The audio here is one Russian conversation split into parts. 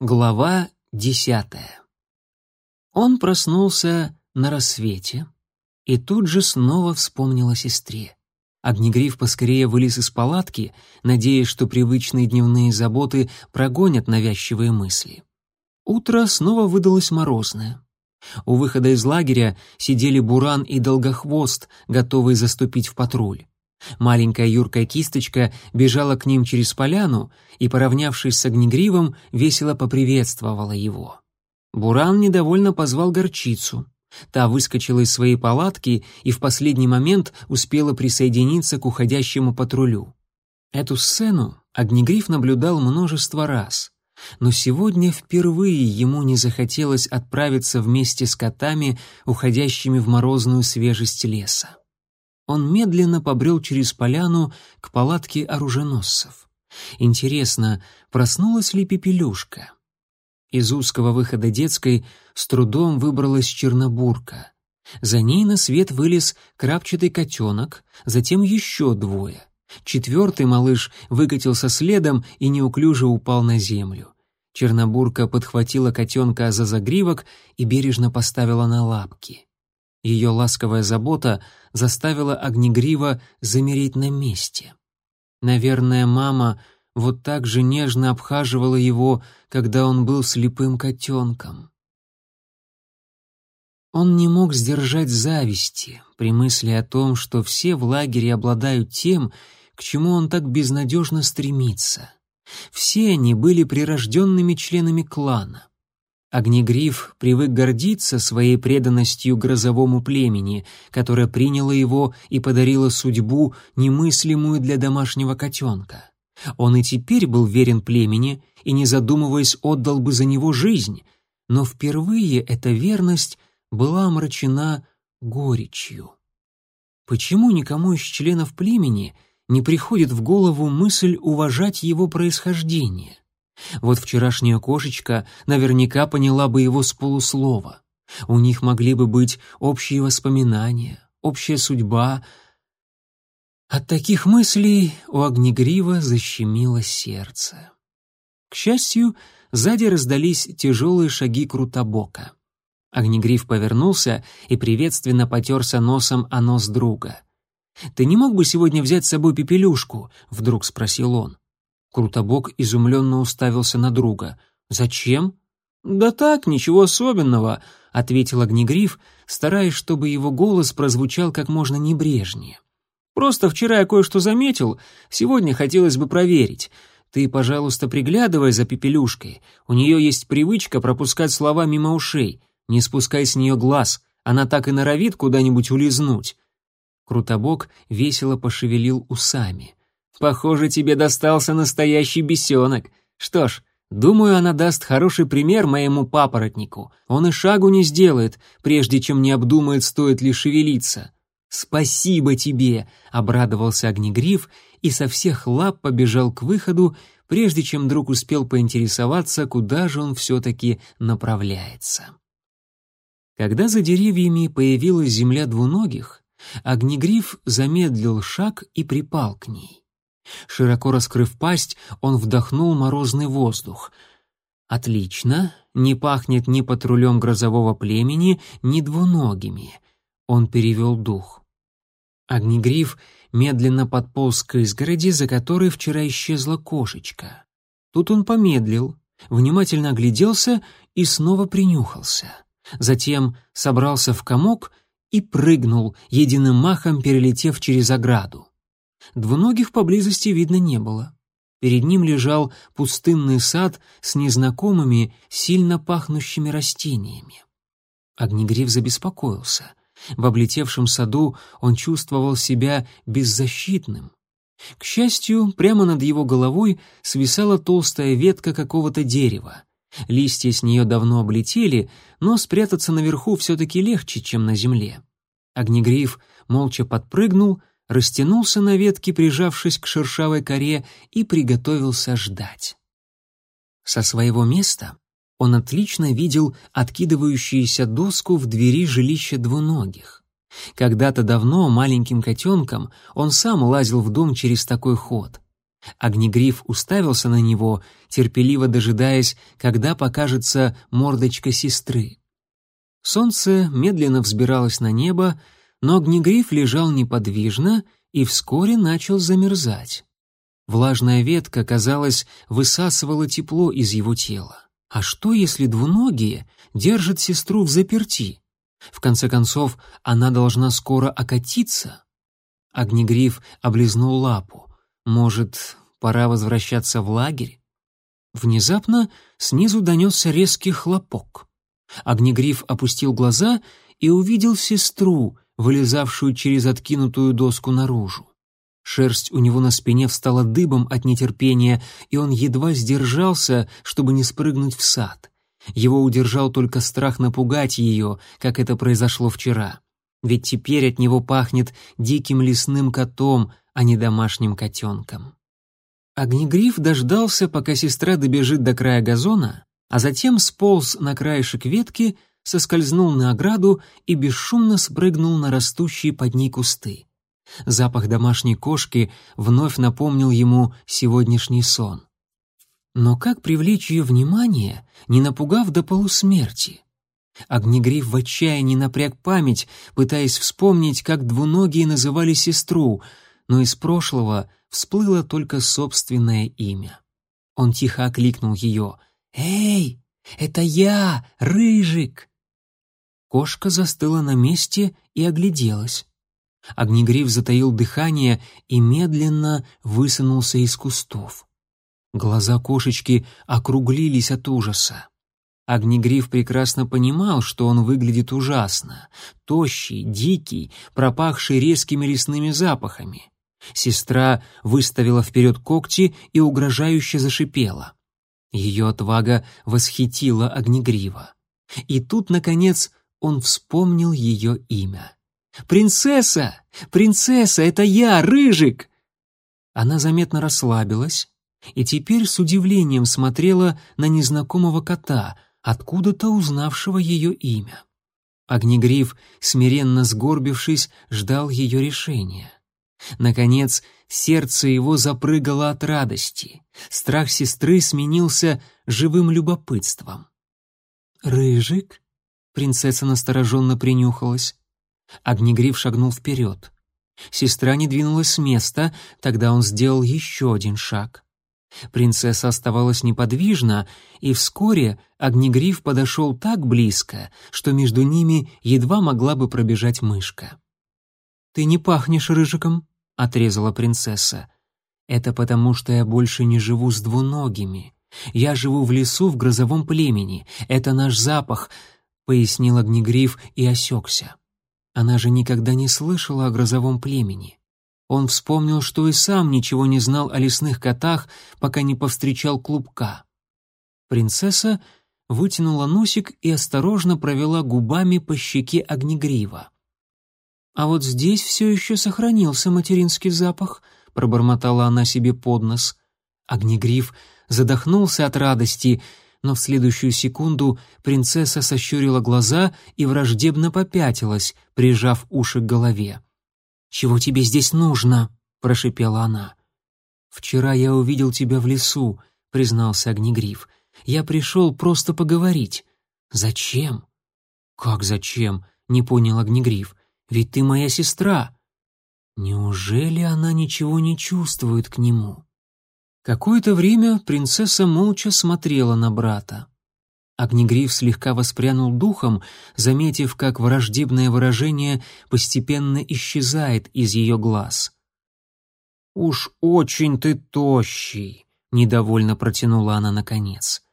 Глава десятая. Он проснулся на рассвете и тут же снова вспомнил о сестре. Огнегриф поскорее вылез из палатки, надеясь, что привычные дневные заботы прогонят навязчивые мысли. Утро снова выдалось морозное. У выхода из лагеря сидели Буран и Долгохвост, готовые заступить в патруль. Маленькая юркая кисточка бежала к ним через поляну и, поравнявшись с огнегривом, весело поприветствовала его. Буран недовольно позвал горчицу. Та выскочила из своей палатки и в последний момент успела присоединиться к уходящему патрулю. Эту сцену Огнегриф наблюдал множество раз, но сегодня впервые ему не захотелось отправиться вместе с котами, уходящими в морозную свежесть леса он медленно побрел через поляну к палатке оруженосцев. Интересно, проснулась ли Пепелюшка? Из узкого выхода детской с трудом выбралась Чернобурка. За ней на свет вылез крапчатый котенок, затем еще двое. Четвертый малыш выкатился следом и неуклюже упал на землю. Чернобурка подхватила котенка за загривок и бережно поставила на лапки. Ее ласковая забота заставила Огнегрива замереть на месте. Наверное, мама вот так же нежно обхаживала его, когда он был слепым котенком. Он не мог сдержать зависти при мысли о том, что все в лагере обладают тем, к чему он так безнадежно стремится. Все они были прирожденными членами клана. Огнегриф привык гордиться своей преданностью грозовому племени, которое приняло его и подарило судьбу, немыслимую для домашнего котенка. Он и теперь был верен племени и, не задумываясь, отдал бы за него жизнь, но впервые эта верность была омрачена горечью. Почему никому из членов племени не приходит в голову мысль уважать его происхождение? Вот вчерашняя кошечка наверняка поняла бы его с полуслова. У них могли бы быть общие воспоминания, общая судьба. От таких мыслей у Огнегрива защемило сердце. К счастью, сзади раздались тяжелые шаги Крутобока. Огнегриф повернулся и приветственно потерся носом о нос друга. «Ты не мог бы сегодня взять с собой пепелюшку?» — вдруг спросил он. Крутобок изумленно уставился на друга. «Зачем?» «Да так, ничего особенного», — ответил Огнегриф, стараясь, чтобы его голос прозвучал как можно небрежнее. «Просто вчера я кое-что заметил, сегодня хотелось бы проверить. Ты, пожалуйста, приглядывай за Пепелюшкой. У нее есть привычка пропускать слова мимо ушей. Не спускай с нее глаз, она так и норовит куда-нибудь улизнуть». Крутобок весело пошевелил усами. Похоже, тебе достался настоящий бесенок. Что ж, думаю, она даст хороший пример моему папоротнику. Он и шагу не сделает, прежде чем не обдумает, стоит ли шевелиться. Спасибо тебе, обрадовался Огнегриф и со всех лап побежал к выходу, прежде чем друг успел поинтересоваться, куда же он все-таки направляется. Когда за деревьями появилась земля двуногих, Огнегриф замедлил шаг и припал к ней. Широко раскрыв пасть, он вдохнул морозный воздух. «Отлично, не пахнет ни патрулем грозового племени, ни двуногими». Он перевел дух. Огнегриф медленно подполз к изгороди, за которой вчера исчезла кошечка. Тут он помедлил, внимательно огляделся и снова принюхался. Затем собрался в комок и прыгнул, единым махом перелетев через ограду. Двуногих поблизости видно не было. Перед ним лежал пустынный сад с незнакомыми, сильно пахнущими растениями. Огнегриф забеспокоился. В облетевшем саду он чувствовал себя беззащитным. К счастью, прямо над его головой свисала толстая ветка какого-то дерева. Листья с нее давно облетели, но спрятаться наверху все-таки легче, чем на земле. Огнегриф молча подпрыгнул — растянулся на ветке, прижавшись к шершавой коре, и приготовился ждать. Со своего места он отлично видел откидывающуюся доску в двери жилища двуногих. Когда-то давно маленьким котенком он сам лазил в дом через такой ход. Огнегриф уставился на него, терпеливо дожидаясь, когда покажется мордочка сестры. Солнце медленно взбиралось на небо, но огнегриф лежал неподвижно и вскоре начал замерзать. Влажная ветка, казалось, высасывала тепло из его тела. А что, если двуногие держат сестру в заперти? В конце концов, она должна скоро окатиться. Огнегриф облизнул лапу. Может, пора возвращаться в лагерь? Внезапно снизу донесся резкий хлопок. Огнегриф опустил глаза и увидел сестру, вылезавшую через откинутую доску наружу. Шерсть у него на спине встала дыбом от нетерпения, и он едва сдержался, чтобы не спрыгнуть в сад. Его удержал только страх напугать ее, как это произошло вчера. Ведь теперь от него пахнет диким лесным котом, а не домашним котенком. Огнегриф дождался, пока сестра добежит до края газона, а затем сполз на краешек ветки, соскользнул на ограду и бесшумно спрыгнул на растущие под ней кусты. Запах домашней кошки вновь напомнил ему сегодняшний сон. Но как привлечь ее внимание, не напугав до полусмерти? Огнегриф в отчаянии напряг память, пытаясь вспомнить, как двуногие называли сестру, но из прошлого всплыло только собственное имя. Он тихо окликнул ее. «Эй, это я, Рыжик!» Кошка застыла на месте и огляделась. Огнегриф затаил дыхание и медленно высунулся из кустов. Глаза кошечки округлились от ужаса. Огнегриф прекрасно понимал, что он выглядит ужасно. Тощий, дикий, пропахший резкими лесными запахами. Сестра выставила вперед когти и угрожающе зашипела. Ее отвага восхитила Огнегрива. И тут, наконец, он вспомнил ее имя. «Принцесса! Принцесса, это я, Рыжик!» Она заметно расслабилась и теперь с удивлением смотрела на незнакомого кота, откуда-то узнавшего ее имя. Огнегриф, смиренно сгорбившись, ждал ее решения. Наконец, сердце его запрыгало от радости. Страх сестры сменился живым любопытством. «Рыжик?» — принцесса настороженно принюхалась. Огнегриф шагнул вперед. Сестра не двинулась с места, тогда он сделал еще один шаг. Принцесса оставалась неподвижна, и вскоре Огнегриф подошел так близко, что между ними едва могла бы пробежать мышка. «Ты не пахнешь рыжиком», — отрезала принцесса. «Это потому, что я больше не живу с двуногими. Я живу в лесу в грозовом племени. Это наш запах», — пояснил Огнегриф и осекся. Она же никогда не слышала о грозовом племени. Он вспомнил, что и сам ничего не знал о лесных котах, пока не повстречал клубка. Принцесса вытянула носик и осторожно провела губами по щеке огнегрива. «А вот здесь все еще сохранился материнский запах», — пробормотала она себе под нос. Огнегриф задохнулся от радости — но в следующую секунду принцесса сощурила глаза и враждебно попятилась, прижав уши к голове. «Чего тебе здесь нужно?» — прошипела она. «Вчера я увидел тебя в лесу», — признался Огнегриф. «Я пришел просто поговорить». «Зачем?» «Как зачем?» — не понял Огнегриф. «Ведь ты моя сестра». Неужели она ничего не чувствует к нему? Какое-то время принцесса молча смотрела на брата. Огнегриф слегка воспрянул духом, заметив, как враждебное выражение постепенно исчезает из ее глаз. «Уж очень ты тощий», — недовольно протянула она наконец.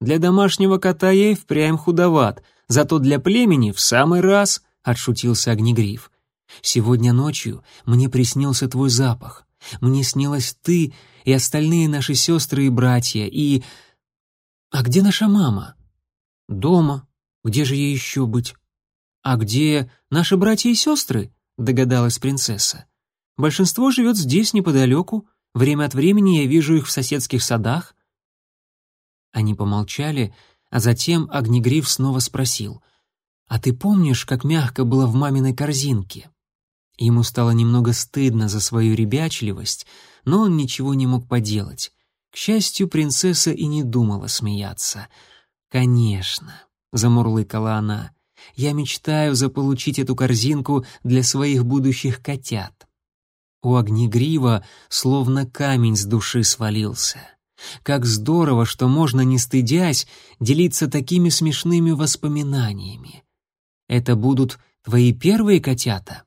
«Для домашнего кота и впрямь худоват, зато для племени в самый раз», — отшутился Огнегриф. «Сегодня ночью мне приснился твой запах. Мне снилась ты и остальные наши сестры и братья, и... А где наша мама? Дома. Где же ей еще быть? А где наши братья и сестры? Догадалась принцесса. Большинство живет здесь, неподалеку. Время от времени я вижу их в соседских садах. Они помолчали, а затем Огнегриф снова спросил. «А ты помнишь, как мягко было в маминой корзинке?» Ему стало немного стыдно за свою ребячливость, но он ничего не мог поделать. К счастью, принцесса и не думала смеяться. «Конечно», — замурлыкала она, — «я мечтаю заполучить эту корзинку для своих будущих котят». У Огнегрива словно камень с души свалился. Как здорово, что можно, не стыдясь, делиться такими смешными воспоминаниями. Это будут твои первые котята?»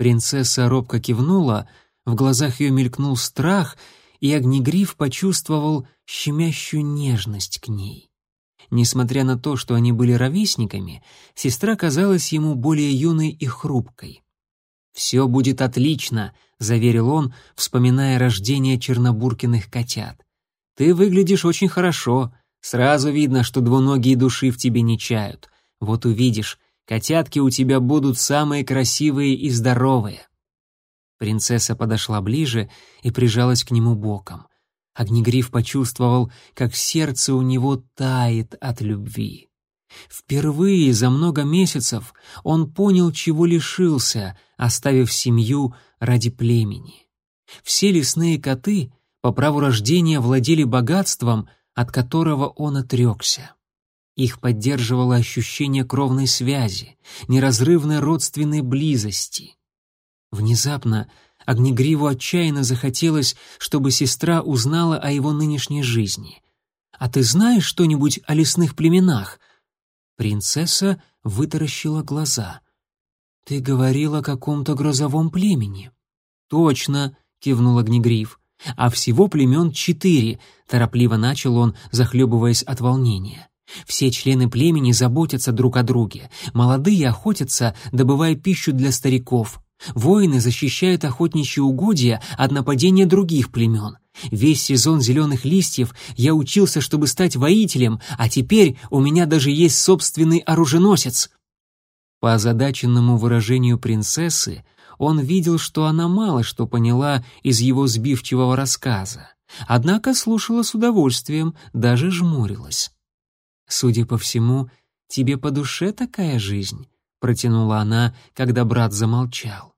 Принцесса робко кивнула, в глазах ее мелькнул страх, и Огнегриф почувствовал щемящую нежность к ней. Несмотря на то, что они были ровесниками, сестра казалась ему более юной и хрупкой. «Все будет отлично», — заверил он, вспоминая рождение чернобуркиных котят. «Ты выглядишь очень хорошо. Сразу видно, что двуногие души в тебе не чают. Вот увидишь, котятки у тебя будут самые красивые и здоровые». Принцесса подошла ближе и прижалась к нему боком. Огнегриф почувствовал, как сердце у него тает от любви. Впервые за много месяцев он понял, чего лишился, оставив семью ради племени. Все лесные коты по праву рождения владели богатством, от которого он отрекся. Их поддерживало ощущение кровной связи, неразрывной родственной близости. Внезапно Огнегриву отчаянно захотелось, чтобы сестра узнала о его нынешней жизни. «А ты знаешь что-нибудь о лесных племенах?» Принцесса вытаращила глаза. «Ты говорил о каком-то грозовом племени». «Точно», — кивнул Огнегриф. «А всего племен четыре», — торопливо начал он, захлебываясь от волнения. «Все члены племени заботятся друг о друге. Молодые охотятся, добывая пищу для стариков. Воины защищают охотничьи угодья от нападения других племен. Весь сезон зеленых листьев я учился, чтобы стать воителем, а теперь у меня даже есть собственный оруженосец». По озадаченному выражению принцессы он видел, что она мало что поняла из его сбивчивого рассказа, однако слушала с удовольствием, даже жмурилась. «Судя по всему, тебе по душе такая жизнь», — протянула она, когда брат замолчал.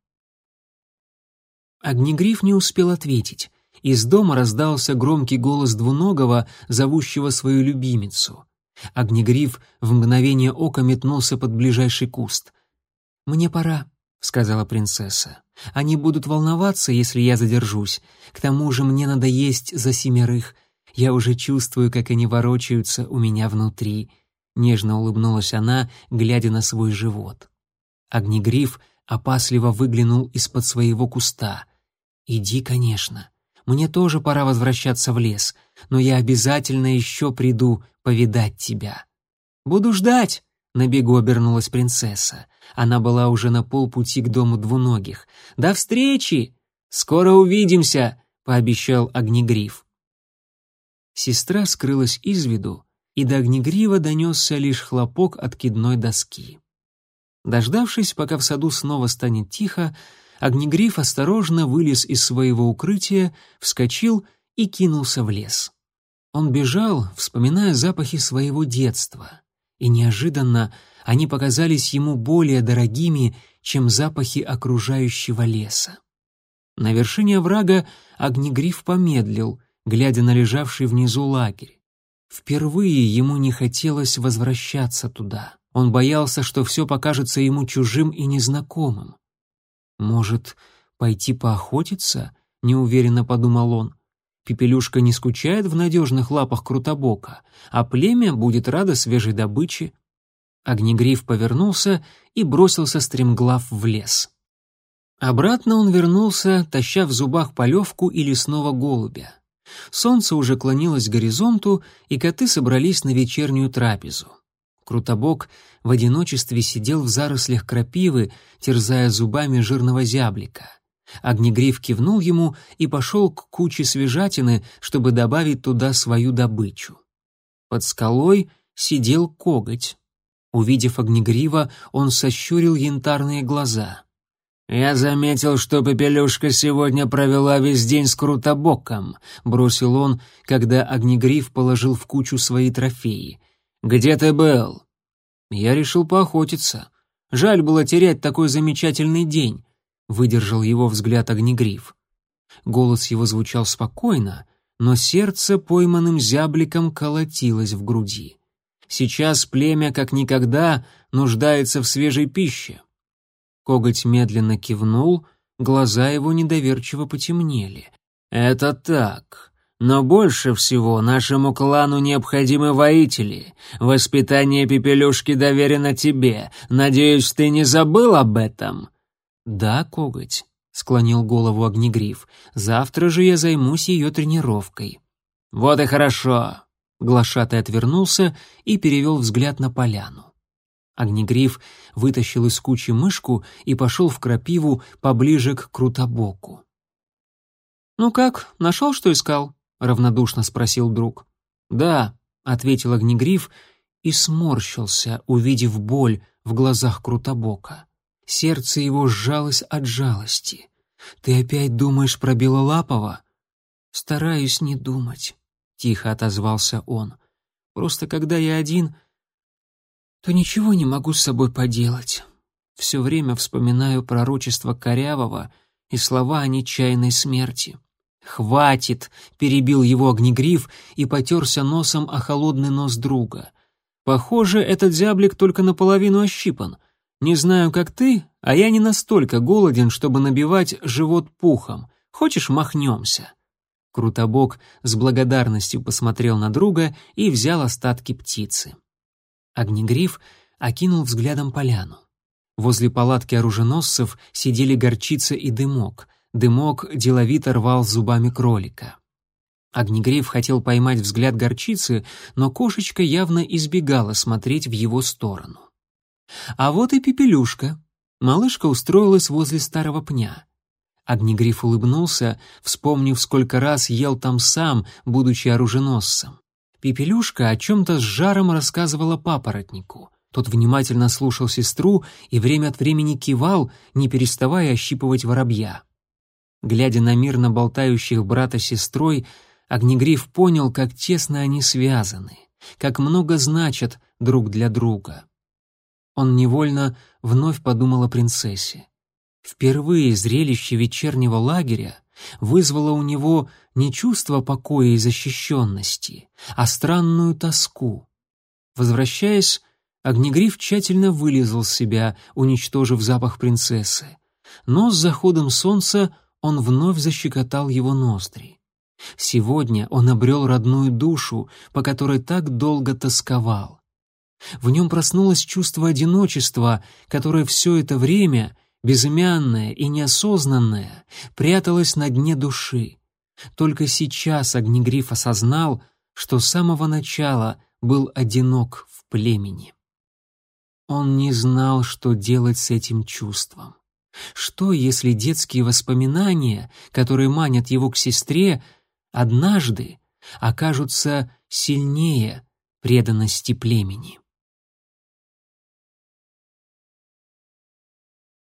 Огнегриф не успел ответить. Из дома раздался громкий голос двуногого, зовущего свою любимицу. Огнегриф в мгновение ока метнулся под ближайший куст. «Мне пора», — сказала принцесса. «Они будут волноваться, если я задержусь. К тому же мне надо есть за семерых. Я уже чувствую, как они ворочаются у меня внутри». Нежно улыбнулась она, глядя на свой живот. Огнегриф опасливо выглянул из-под своего куста. «Иди, конечно. Мне тоже пора возвращаться в лес, но я обязательно еще приду повидать тебя». «Буду ждать», — на бегу обернулась принцесса. Она была уже на полпути к дому двуногих. «До встречи! Скоро увидимся!» — пообещал Огнегриф. Сестра скрылась из виду, и до Огнегрива донесся лишь хлопок откидной доски. Дождавшись, пока в саду снова станет тихо, Огнегриф осторожно вылез из своего укрытия, вскочил и кинулся в лес. Он бежал, вспоминая запахи своего детства, и неожиданно они показались ему более дорогими, чем запахи окружающего леса. На вершине оврага Огнегриф помедлил, глядя на лежавший внизу лагерь. Впервые ему не хотелось возвращаться туда. Он боялся, что все покажется ему чужим и незнакомым. «Может, пойти поохотиться?» — неуверенно подумал он. Пепелюшка не скучает в надежных лапах Крутобока, а племя будет радо свежей добыче. Огнегриф повернулся и бросился стремглав в лес. Обратно он вернулся, таща в зубах полевку и лесного голубя. Солнце уже клонилось к горизонту, и коты собрались на вечернюю трапезу. Крутобок в одиночестве сидел в зарослях крапивы, терзая зубами жирного зяблика. Огнегриф кивнул ему и пошел к куче свежатины, чтобы добавить туда свою добычу. Под скалой сидел коготь. Увидев Огнегрива, он сощурил янтарные глаза. «Я заметил, что Пепелюшка сегодня провела весь день с Крутобоком», — бросил он, когда Огнегриф положил в кучу свои трофеи. «Где ты был?» «Я решил поохотиться. Жаль было терять такой замечательный день», — выдержал его взгляд Огнегриф. Голос его звучал спокойно, но сердце пойманным зябликом колотилось в груди. Сейчас племя как никогда нуждается в свежей пище. Коготь медленно кивнул, глаза его недоверчиво потемнели. «Это так. Но больше всего нашему клану необходимы воители. Воспитание Пепелюшки доверено тебе. Надеюсь, ты не забыл об этом?» «Да, Коготь», — склонил голову Огнегриф. «Завтра же я займусь ее тренировкой». «Вот и хорошо». Глашатай отвернулся и перевел взгляд на поляну. Огнегриф вытащил из кучи мышку и пошел в крапиву поближе к Крутобоку. «Ну как, нашел, что искал?» — равнодушно спросил друг. «Да», — ответил Огнегриф и сморщился, увидев боль в глазах Крутобока. Сердце его сжалось от жалости. «Ты опять думаешь про Белолапова?» «Стараюсь не думать», — тихо отозвался он. «Просто когда я один, то ничего не могу с собой поделать. Все время вспоминаю пророчество Корявого и слова о нечаянной смерти. «Хватит!» — перебил его огнегриф и потерся носом о холодный нос друга. «Похоже, этот зяблик только наполовину ощипан. Не знаю, как ты, а я не настолько голоден, чтобы набивать живот пухом. Хочешь, махнемся?» Крутобок с благодарностью посмотрел на друга и взял остатки птицы. Огнегриф окинул взглядом поляну. Возле палатки оруженосцев сидели горчица и дымок. Дымок деловито рвал зубами кролика. Огнегриф хотел поймать взгляд горчицы, но кошечка явно избегала смотреть в его сторону. А вот и Пепелюшка. Малышка устроилась возле старого пня. Огнегриф улыбнулся, вспомнив, сколько раз ел там сам, будучи оруженосцем. Пепелюшка о чем-то с жаром рассказывала папоротнику. Тот внимательно слушал сестру и время от времени кивал, не переставая ощипывать воробья. Глядя на мирно болтающих брата с сестрой, Огнегриф понял, как тесно они связаны, как много значат друг для друга. Он невольно вновь подумал о принцессе. Впервые зрелище вечернего лагеря вызвало у него не чувство покоя и защищенности, а странную тоску. Возвращаясь, Огнегриф тщательно вылезал себя, уничтожив запах принцессы. Но с заходом солнца он вновь защекотал его ноздри. Сегодня он обрел родную душу, по которой так долго тосковал. В нем проснулось чувство одиночества, которое все это время безымянная и неосознанная, пряталась на дне души. Только сейчас Огнегриф осознал, что с самого начала был одинок в племени. Он не знал, что делать с этим чувством. Что, если детские воспоминания, которые манят его к сестре, однажды окажутся сильнее преданности племени?